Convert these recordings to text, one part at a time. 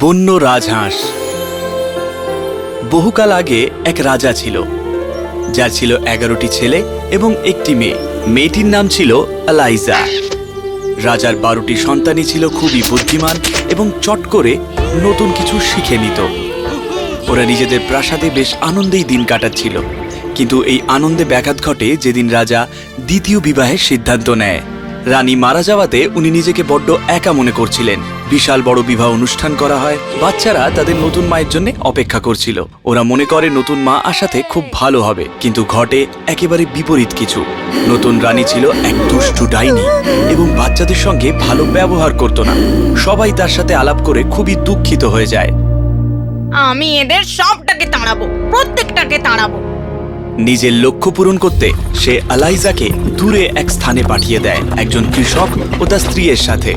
বন্য রাজহাঁস। বহুকাল আগে এক রাজা ছিল, যার ছিল এগারোটি ছেলে এবং একটি মেয়ে। মেয়েটির নাম ছিল আলাইজা রাজার বারোটি সন্তানই ছিল খুবই বুদ্ধিমান এবং চট করে নতুন কিছু শিখে নিত। ওরা নিজেদের প্রাসাদে বেশ আনন্দেই দিন কাটাচ্ছিল। কিন্তু এই আনন্দে ব্যাঘাত ঘটে যেদিন রাজা দ্বিতীয় বিবাহের সিদ্ধান্ত নেয়। রানী মারা যাওয়াতে উনি নিজেকে বড্ড একা মনে করছিলেন। বিশাল বড় বিবাহ অনুষ্ঠান করা হয়। বাচ্চারা তাদের নতুন মায়ের জন্য অপেক্ষা করছিল। ওরা মনে করে নতুন মা আসাতে খুব ভালো হবে, কিন্তু ঘটে একেবারে বিপরীত কিছু। নতুন রানী ছিল এক দুষ্টু ডাইনি এবং বাচ্চাদের সঙ্গে ভালো ব্যবহার করত না। সবাই তার সাথে আলাপ করে খুবই দুঃখিত হয়ে যায়। আমি এদের সবটাকে তাড়াবো, প্রত্যেকটাকে তাড়াবো। নিজের লক্ষ্য পূরণ করতে সে আলাইজাকে দূরে এক স্থানে পাঠিয়ে দেয় একজন কৃষক ও তার স্ত্রীর সাথে।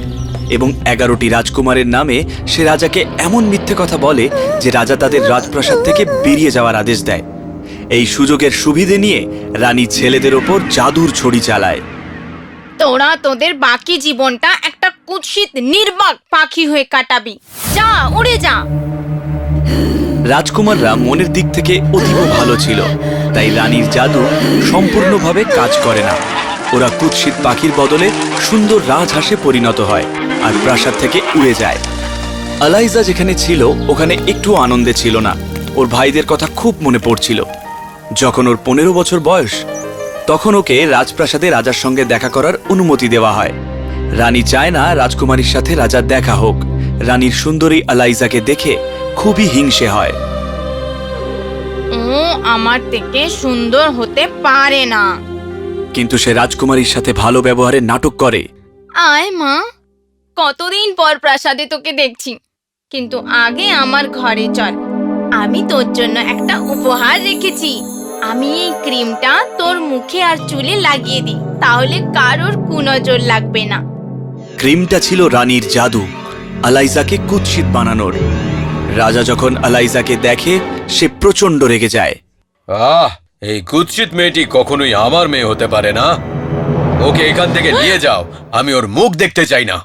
এবং এগারোটি রাজকুমারের নামে সে রাজাকে এমন মিথ্যে কথা বলে যে রাজা তাদের রাজপ্রাসাদ থেকে বেরিয়ে যাওয়ার আদেশ দেয়। এই সুযোগের সুবিধে নিয়ে রানী ছেলেদের ওপর জাদুর ছড়ি চালায়। তোরা তোদের বাকি জীবনটা একটা কুৎসিত নির্বাক পাখি হয়ে কাটাবি। যা, উড়ে যা। রাজকুমাররা মনের দিক থেকে অতীব ভালো ছিল, তাই রানীর জাদু সম্পূর্ণভাবে কাজ করে না। ওরা কুৎসিত পাখির বদলে সুন্দর রাজহাঁসে পরিণত হয় আর প্রাসাদ থেকে উড়ে যায়। আলাইজা যেখানে ছিল, ওখানে একটু আনন্দে ছিল না। ওর ভাইদের কথা খুব মনে পড়ছিল। যখন ওর পনেরো বছর বয়স, তখন ওকে রাজপ্রাসাদে রাজার সঙ্গে দেখা করার অনুমতি দেওয়া হয়। রানী চায় না রাজকুমারীর সাথে রাজার দেখা হোক। রানীর সুন্দরী আলাইজাকে দেখে খুবই হিংসে হয়। ও আমার থেকে সুন্দর হতে পারে না। কিন্তু সে রাজকুমারীর সাথে ভালো ব্যবহারে নাটক করে। আয় মা কতদিন পর প্রাসাদে তোকে দেখছি। কিন্তু আগে আমার ঘরে চল আমি তোর জন্য একটা উপহার রেখেছি। আমি এই ক্রিমটা তোর মুখে আর চুলে লাগিয়ে দিই তাহলে কারোর কুনজর লাগবে না। ক্রিমটা ছিল রানীর জাদু আলাইজাকে কুৎসিত বানানোর। রাজা যখন আলাইজাকে দেখে সে প্রচণ্ড রেগে যায়। আহ এই কুৎসিত মেয়েটি কখনোই আমার মেয়ে হতে পারে না। ওকে এখান থেকে নিয়ে যাও আমি ওর মুখ দেখতে চাই না।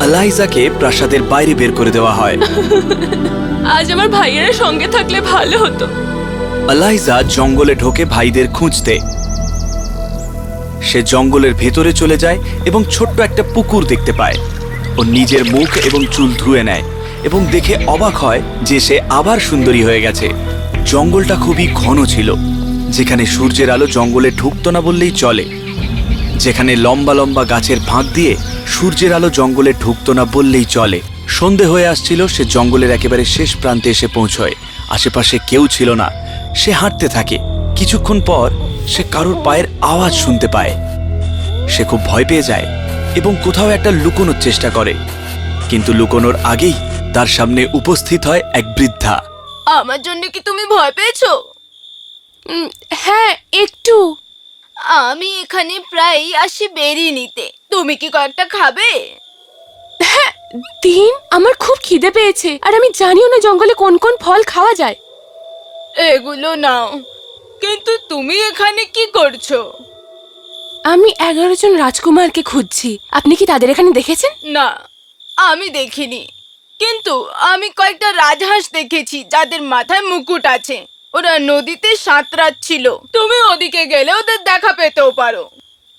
আলাইজাকে প্রাসাদের বাইরে বের করে দেওয়া হয়। আজ আমার ভাইয়েরা সঙ্গে থাকলে ভালো হতো। আলাইজা জঙ্গলে ঢোকে ভাইদের খুঁজতে। সে জঙ্গলের ভেতরে চলে যায় এবং ছোট্ট একটা পুকুর দেখতে পায়। ও নিজের মুখ এবং চুল ধুয়ে নেয়। এবং দেখে অবাক হয় যে সে আবার সুন্দরী হয়ে গেছে। জঙ্গলটা খুবই ঘন ছিল, যেখানে সূর্যের আলো জঙ্গলে ঢুকতো না বললেই চলে। যেখানে লম্বা লম্বা গাছের ফাঁক দিয়ে সূর্যের আলো জঙ্গলে ঢুকতো না বললেই চলে। সন্ধে হয়ে আসছিল, সে জঙ্গলের একেবারে শেষ প্রান্তে এসে পৌঁছয়। আশেপাশে কেউ ছিল না, সে হাঁটতে থাকে। কিছুক্ষণ পর সে কারোর পায়ের আওয়াজ শুনতে পায়। সে খুব ভয় পেয়ে যায় এবং কোথাও একটা লুকোনোর চেষ্টা করে। কিন্তু লুকোনোর আগেই তার সামনে উপস্থিত হয় এক বৃদ্ধা। আমার জন্য কি তুমি ভয় পেয়েছ? হ্যাঁ একটু। আমি এখানে প্রায়ই আসি বেরিয়ে নিতে। তুমি কি কয়েকটা খাবে? হ্যাঁ দিন আমার খুব খিদে পেয়েছে। আর আমি জানিও না জঙ্গলে কোন কোন ফল খাওয়া যায়। এগুলো নাও। কিন্তু তুমি এখানে কি করছ? আমি এগারো জন রাজকুমারকে খুঁজছি। আপনি কি তাদের এখানে দেখেছেন? না আমি দেখিনি। কিন্তু আমি কয়েকটা রাজহাঁস দেখেছি যাদের মাথায় মুকুট আছে। ওরা নদীতে সাঁতরাচ্ছিল। তুমি ওদিকে গেলে ওদের দেখা পেতেও পারো।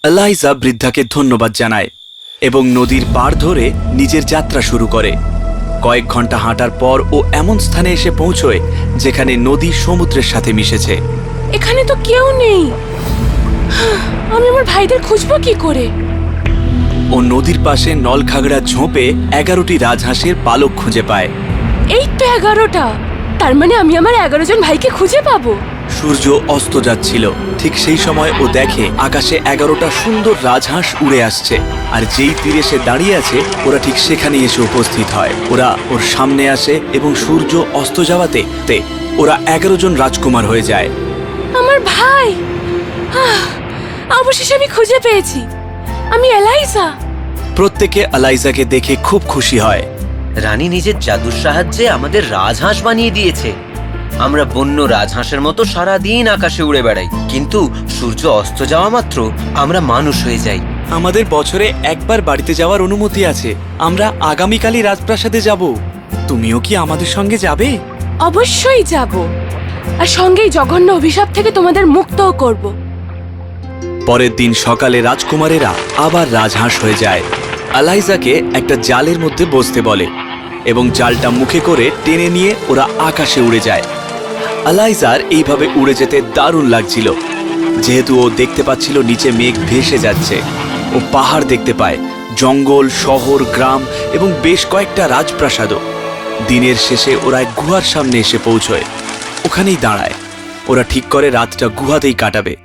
আলাইজা বৃদ্ধাকে ধন্যবাদ জানায় এবং নদীর পাড় ধরে নিজের যাত্রা শুরু করে। কয়েক ঘণ্টা হাঁটার পর ও এমন স্থানে এসে পৌঁছয় যেখানে নদী সমুদ্রের সাথে মিশেছে। এখানে তো কেউ নেই। আমি আমার ভাইদের খুঁজবো কি করে? ও নদীর পাশে নলখাগড়া ঝোপে এগারোটি রাজহাঁসের পালক খুঁজে পায়। এই তো এগারোটা। তার মানে আমি আমার এগারো জন ভাইকে খুঁজে পাবো। সূর্য অস্ত যাচ্ছিল। ঠিক সেই সময় ও দেখে আকাশে এগারোটা সুন্দর রাজহাঁস উড়ে আসছে। আর যেই তীরে সে দাঁড়িয়ে আছে ওরা ঠিক সেখানে এসে উপস্থিত হয়। ওরা ওর সামনে আসে এবং সূর্য অস্ত যাওয়াতে তে ওরা এগারো জন রাজকুমার হয়ে যায়। আমার ভাই! অবশেষে আমি খুঁজে পেয়েছি। আমি এলাইজা। প্রত্যেকে আলাইজাকে দেখে খুব খুশি হয়। রানী নিজের জাদুর সাহায্যে আমাদের রাজহাঁস বানিয়ে দিয়েছে। আমরা বন্য রাজহাঁসের মতো সারা দিন আকাশে উড়ে বেড়াই। কিন্তু সূর্য অস্ত যাওয়া মাত্র আমরা মানুষ হয়ে যাই। আমাদের বছরে একবার বাড়িতে যাওয়ার অনুমতি আছে। আমরা আগামীকালই রাজপ্রাসাদে যাব। তুমিও কি আমাদের সঙ্গে যাবে? অবশ্যই যাব। আর সঙ্গেই জঘন্য অভিশাপ থেকে তোমাদের মুক্তও করব। পরের দিন সকালে রাজকুমারেরা আবার রাজহাঁস হয়ে যায়। আলাইজাকে একটা জালের মধ্যে বসতে বলে এবং জালটা মুখে করে টেনে নিয়ে ওরা আকাশে উড়ে যায়। আলাইজার এইভাবে উড়ে যেতে দারুণ লাগছিল। যেহেতু ও দেখতে পাচ্ছিল নিচে মেঘ ভেসে যাচ্ছে। ও পাহাড় দেখতে পায়, জঙ্গল, শহর, গ্রাম এবং বেশ কয়েকটা রাজপ্রাসাদও। দিনের শেষে ওরা এক গুহার সামনে এসে পৌঁছয়। ওখানেই দাঁড়ায়। ওরা ঠিক করে রাতটা গুহাতেই কাটাবে।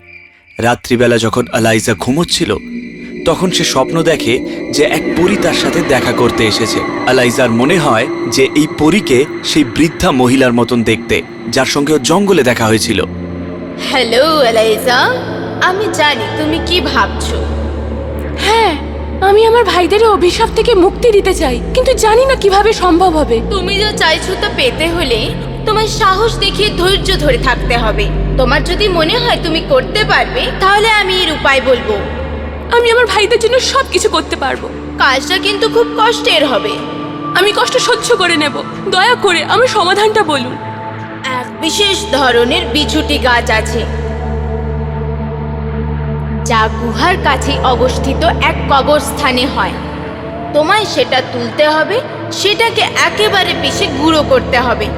রাত্রিবেলা যখন আলাইজা ঘুমোচ্ছিল তখন সে স্বপ্ন দেখে যে এক পরী তার সাথে দেখা করতে এসেছে। আলাইজার মনে হয় যে এই পরীকে সেই বৃদ্ধা মহিলার মতন দেখতে যার সঙ্গে জঙ্গলে দেখা হয়েছিল। হ্যালো এলাইজা আমি জানি তুমি কি ভাবছ। হ্যাঁ আমি আমার ভাইদের অভিশাপ থেকে মুক্তি দিতে চাই কিন্তু জানি না কীভাবে সম্ভব হবে। তুমি যা চাইছো তা পেতে হলে তোমার সাহস দেখিয়ে ধৈর্য ধরে থাকতে হবে। তোমার যদি মনে হয় তুমি করতে পারবে তাহলে আমি এর উপায় বলব। আমি আমার ভাইদের জন্য সব কিছু করতে পারব। কাজটা কিন্তু খুব কষ্টের হবে। আমি কষ্ট সহ্য করে নেব। দয়া করে আমার সমাধানটা বলুন। এক বিশেষ ধরনের বিছুটি গাছ আছে যা গুহার কাছে অবস্থিত এক কবরস্থানে হয়। তোমায় সেটা তুলতে হবে সেটাকে একেবারে পিষে গুঁড়ো করতে হবে।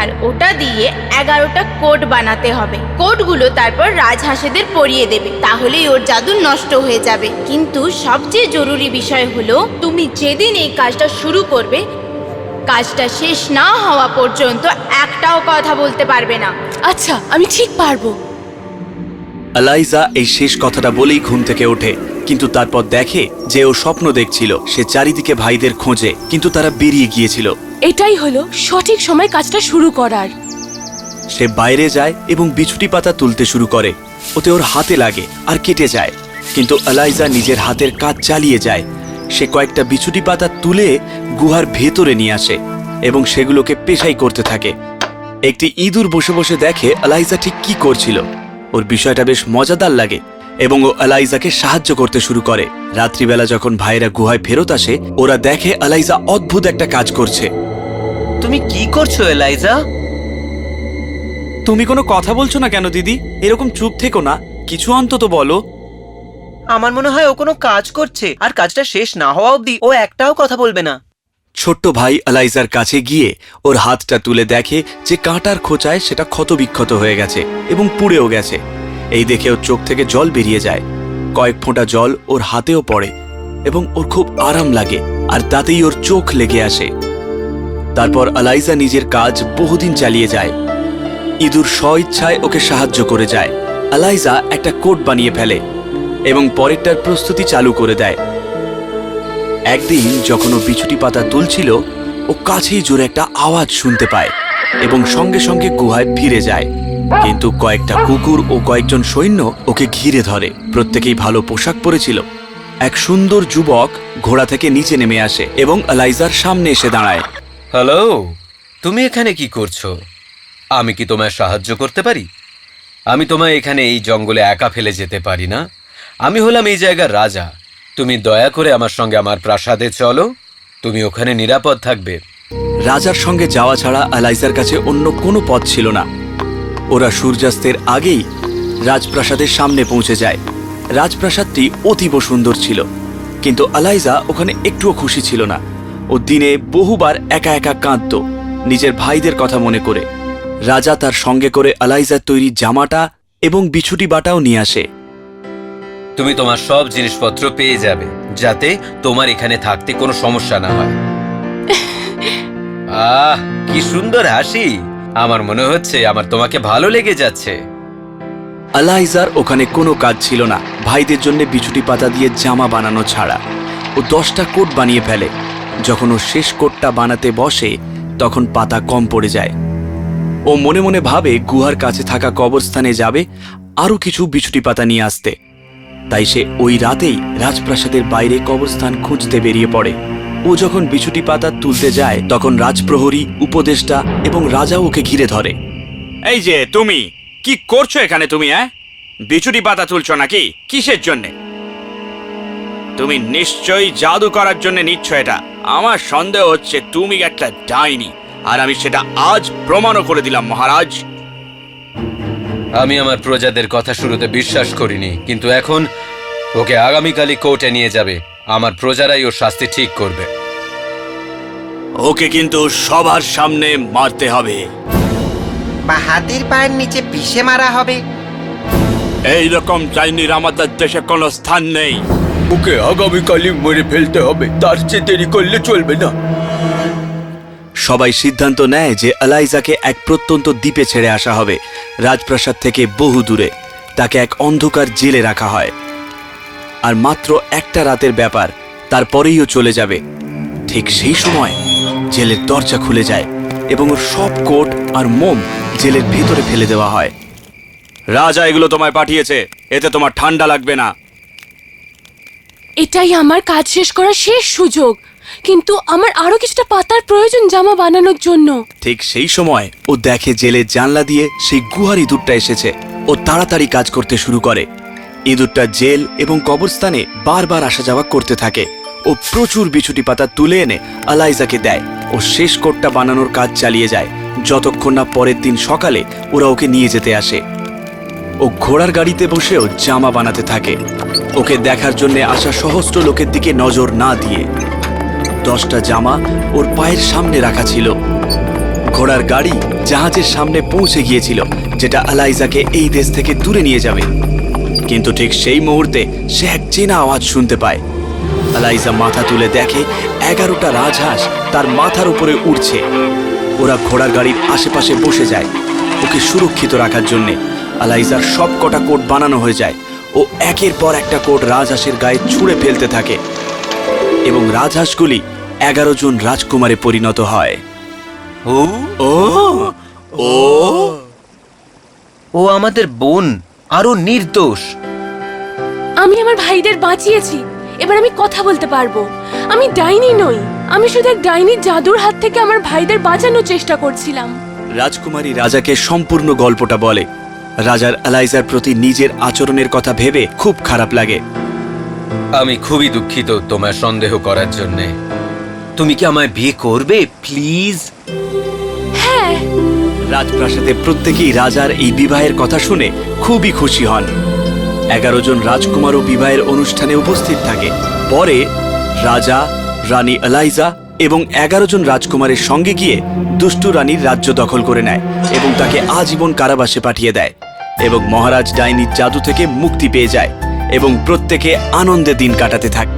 আর ওটা দিয়ে এগারোটা কোট বানাতে হবে। কোটগুলো তারপর রাজহাঁসেদের পরিয়ে দেবে তাহলেই ওর জাদু নষ্ট হয়ে যাবে। কিন্তু সবচেয়ে জরুরি বিষয় হলো তুমি যেদিন এই কাজটা শুরু করবে কাজটা শেষ না হওয়া পর্যন্ত একটাও কথা বলতে পারবে না। আচ্ছা আমি ঠিক পারব। আলাইজা এই শেষ কথাটা বলেই ঘুম থেকে ওঠে কিন্তু তারপর দেখে যে ও স্বপ্ন দেখছিল সে চারিদিকে ভাইদের খোঁজে কিন্তু তারা বেরিয়ে গিয়েছিল। এটাই হলো সঠিক সময় কাজটা শুরু করার। সে বাইরে যায় এবং বিছুটি পাতা তুলতে শুরু করে। ওতে ওর হাতে লাগে আর কেটে যায়। কিন্তু আলাইজা নিজের হাতের কাজ চালিয়ে যায়। সে কয়েকটা বিছুটি পাতা তুলে গুহার ভেতরে নিয়ে আসে এবং সেগুলোকে পেশাই করতে থাকে। একটি ইঁদুর বসে বসে দেখে আলাইজা ঠিক কি করছিল। ওর বিষয়টা বেশ মজাদার লাগে। এবং ও আলাইজাকে সাহায্য করতে শুরু করে। রাত্রিবেলা যখন ভাইরা গুহায় ফেরত আসে ওরা দেখে আলাইজা অদ্ভুত একটা কাজ করছে। তুমি কি করছ এলাইজা? তুমি কোনো কথা বলছো না কেন দিদি? এরকম চুপ থেকো না। কিছু অন্তত বলো। আমার মনে হয় ও কোনো কাজ করছে আর কাজটা শেষ না হওয়া অবধি ও একটাও কথা বলবে না। ছোট্ট ভাই আলাইজার কাছে গিয়ে ওর হাতটা তুলে দেখে যে কাঁটার খোঁচায় সেটা ক্ষতবিক্ষত হয়ে গেছে এবং পুড়েও গেছে। এই দেখে ওর চোখ থেকে জল বেরিয়ে যায়। কয়েক ফোঁটা জল ওর হাতেও পড়ে এবং ওর খুব আরাম লাগে, আর তাতেই ওর চোখ লেগে আসে। তারপর আলাইজা নিজের কাজ বহুদিন চালিয়ে যায়। ইঁদুর স্বইচ্ছায় ওকে সাহায্য করে যায়। আলাইজা একটা কোট বানিয়ে ফেলে এবং পরেরটার প্রস্তুতি চালু করে দেয়। একদিন যখন ও বিছুটি পাতা তুলছিল, ও কাছেই জোরে একটা আওয়াজ শুনতে পায় এবং সঙ্গে সঙ্গে গুহায় ফিরে যায়। কিন্তু কয়েকটা কুকুর ও কয়েকজন সৈন্য ওকে ঘিরে ধরে। প্রত্যেকেই ভালো পোশাক পরেছিল। এক সুন্দর যুবক ঘোড়া থেকে নিচে নেমে আসে এবং আলাইজার সামনে এসে দাঁড়ায়। হ্যালো তুমি এখানে কি করছ? আমি কি তোমায় সাহায্য করতে পারি? আমি তোমায় এখানে এই জঙ্গলে একা ফেলে যেতে পারি না। আমি হলাম এই জায়গার রাজা। তুমি দয়া করে আমার সঙ্গে আমার প্রাসাদে চলো। তুমি ওখানে নিরাপদ থাকবে। রাজার সঙ্গে যাওয়া ছাড়া আলাইজার কাছে অন্য কোনো পথ ছিল না। ওরা সূর্যাস্তের আগেই রাজপ্রাসাদের সামনে পৌঁছে যায়। রাজপ্রাসাদটি অতীব সুন্দর ছিল কিন্তু আলাইজা ওখানে একটুও খুশি ছিল না। ও দিনে বহুবার একা একা কাঁদত নিজের ভাইদের কথা মনে করে। রাজা তার সঙ্গে করে আলাইজার তৈরি জামাটা এবং বিছুটি বাটাও নিয়ে আসে। তুমি তোমার সব জিনিসপত্র পেয়ে যাবে যাতে তোমার এখানে থাকতে কোনো সমস্যা না হয়। আহ কি সুন্দর হাসি! আমার মনে হচ্ছে আমার তোমাকে ভালো লেগে যাচ্ছে। আলাইজার, ওখানে কোনো কাজ ছিল না। ভাইদের জন্য বিছুটি পাতা দিয়ে জামা বানানো ছাড়া। ও দশটা কোট বানিয়ে ফেলে। যখন ও শেষ কোটটা বানাতে বসে, তখন পাতা কম পড়ে যায়। ও মনে মনে ভাবে গুহার কাছে থাকা কবরস্থানে যাবে, আরও কিছু বিছুটি পাতা নিয়ে আসতে। তাই সে ওই রাতেই রাজপ্রাসাদের বাইরে কবরস্থান খুঁজতে বেরিয়ে পড়ে। ও যখন বিছুটি পাতা তুলতে যায় তখন রাজপ্রহরী উপদেষ্টা এবং রাজা ওকে ঘিরে ধরে। এই যে তুমি! কি করছ এখানে তুমি হ্যাঁ বিচুটি পাতা তুলছো নাকি? কিসের জন্য? তুমি নিশ্চয়ই জাদু করার জন্য নিচ্ছ এটা। আমার সন্দেহ হচ্ছে তুমি একটা ডাইনি আর আমি সেটা আজ প্রমাণও করে দিলাম মহারাজ। আমি আমার প্রজাদের কথা শুরুতে বিশ্বাস করিনি কিন্তু এখন ওকে আগামীকালই কোর্টে নিয়ে যাবে। আমার প্রজারাই ওর শাস্তি ঠিক করবে। ওকে কিন্তু সবার সামনে মারতে হবে। বা হাতির পায়ের নিচে পিষে মারা হবে। এই রকম চাইনির আমাদের দেশে কোনো স্থান নেই। ওকে আগামীকালই মেরে ফেলতে হবে তার চেয়ে দেরি করলে চলবে না। সবাই সিদ্ধান্ত নেয় যে আলাইজাকে এক প্রত্যন্ত দ্বীপে ছেড়ে আসা হবে রাজপ্রাসাদ থেকে বহু দূরে তাকে এক অন্ধকার জেলে রাখা হয়। আর মাত্র একটা রাতের ব্যাপার তারপরেই ও চলে যাবে। ঠিক সেই সময় জেলের দরজা খুলে যায় এবং ওর সব কোট আর মোম জেলের ভেতরে ফেলে দেওয়া হয়। রাজা এগুলো তোমায় পাঠিয়েছে। এতে তোমার ঠান্ডা লাগবে না। এটাই আমার কাজ শেষ করার শেষ সুযোগ। কিন্তু আমার আরও কিছুটা পাতার প্রয়োজন জামা বানানোর জন্য। ঠিক সেই সময় ও দেখে জেলের জানলা দিয়ে সেই গুহার ইঁদুরটা এসেছে। ও তাড়াতাড়ি কাজ করতে শুরু করে। ইঁদুরটা জেল এবং কবরস্থানে বারবার আসা যাওয়া করতে থাকে ও প্রচুর বিছুটি পাতা তুলে এনে আলাইজাকে দেয় ও শেষ কোটটা বানানোর কাজ চালিয়ে যায়। যতক্ষণ না পরের দিন সকালে ওরা ওকে নিয়ে যেতে আসে। ও ঘোড়ার গাড়িতে বসেও জামা বানাতে থাকে। ওকে দেখার জন্য আসা সহস্র লোকের দিকে নজর না দিয়ে। দশটা জামা ওর পায়ের সামনে রাখা ছিল। ঘোড়ার গাড়ি জাহাজের সামনে পৌঁছে গিয়েছিল, যেটা আলাইজাকে এই দেশ থেকে দূরে নিয়ে যাবে। কিন্তু ঠিক সেই মুহূর্তে সে এক চেনা আওয়াজ শুনতে পায়। আলাইজা মাথা তুলে দেখে এগারোটা রাজহাঁস তার মাথার উপরে উড়ছে। ওরা ঘোড়ার গাড়ির আশেপাশে বসে যায় ওকে সুরক্ষিত রাখার জন্যে। আলাইজার সব কটা কোট বানানো হয়ে যায় ও একের পর একটা কোট রাজহাঁসের গায়ে ছুঁড়ে ফেলতে থাকে এবং রাজহাঁসগুলি এগারো জন রাজকুমারে পরিণত হয়। ও? ও? ও? ও আমাদের বোন আরও নির্দোষ। আমি আমার ভাইদের বাঁচিয়েছি। এবার আমি কথা বলতে পারব। আমি ডাইনি নই আমি শুধু এক ডাইনির জাদুর হাত থেকে আমার ভাইদের বাঁচানোর চেষ্টা করছিলাম। রাজকুমারী রাজাকে সম্পূর্ণ গল্পটা বলে। রাজার আলাইজার প্রতি নিজের আচরণের কথা ভেবে খুব খারাপ লাগে। আমি খুবই দুঃখিত তোমার সন্দেহ করার জন্যে। তুমি কি আমায় বিয়ে করবে প্লিজ? হ্যাঁ। রাজপ্রাসাদে প্রত্যেকেই রাজার এই বিবাহের কথা শুনে খুবই খুশি হন। এগারো জন রাজকুমার ও বিবাহের অনুষ্ঠানে উপস্থিত থাকে। পরে রাজা, রানী এলাইজা এবং এগারো জন রাজকুমারের সঙ্গে গিয়ে দুষ্টু রানীর রাজ্য দখল করে নেয় এবং তাকে আজীবন কারাবাসে পাঠিয়ে দেয় এবং মহারাজ ডাইনির জাদু থেকে মুক্তি পেয়ে যায় এবং প্রত্যেকে আনন্দে দিন কাটাতে থাকে।